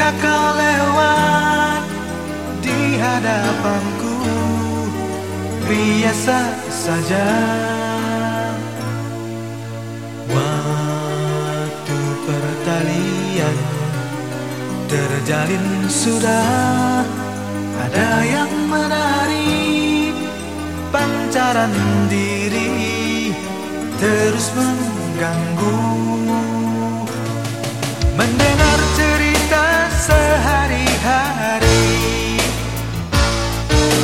ketika kau lewat di hadapanku? Biasa saja. Waktu pertalian terjalin sudah. Ada yang menarik pancaran diri terus mengganggu. Mendengar sehari-hari.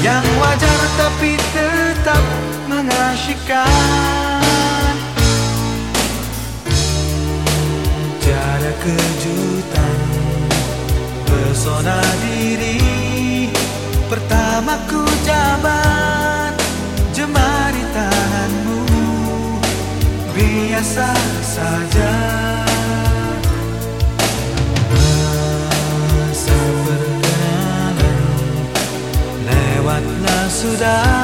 Yang wajar tapi tetap mengasyikkan Tiada kejutan. Pesona diri. Pertama ku jabat. Jemari tanganmu. Biasa saja Lewatlah sudah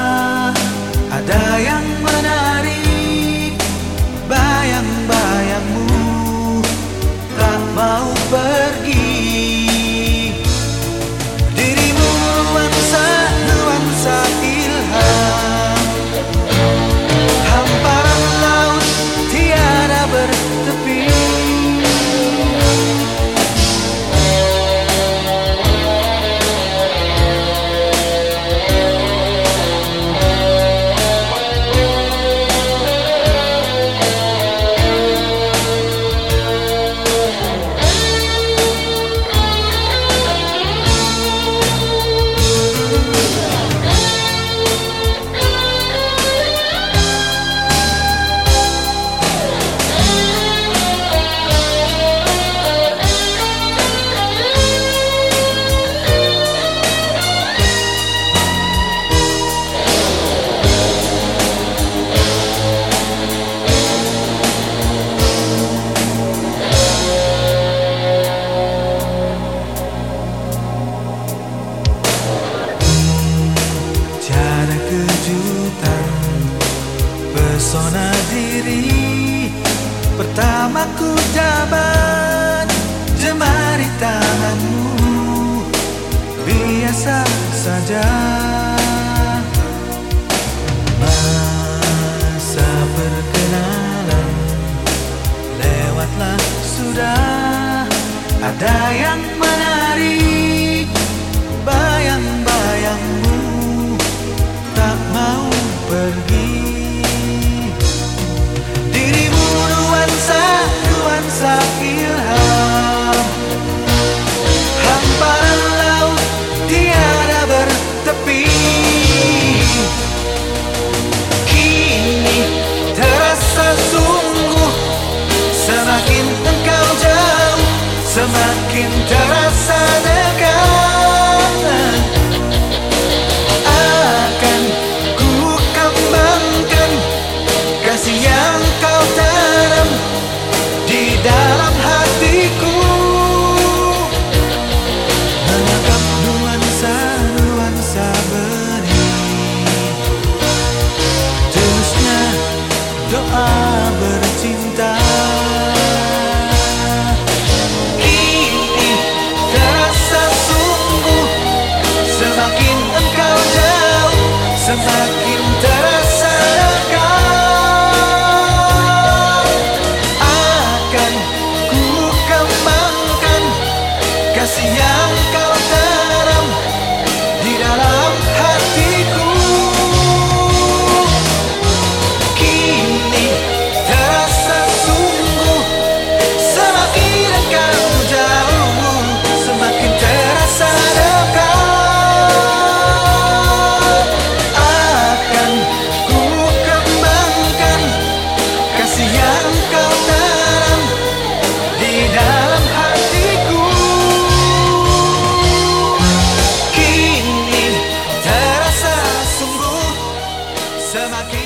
Pertama ku jabat Jemari tanganmu. Biasa saja. Masa perkenalan Lewatlah sudah. Ada yang I'm not ce matin.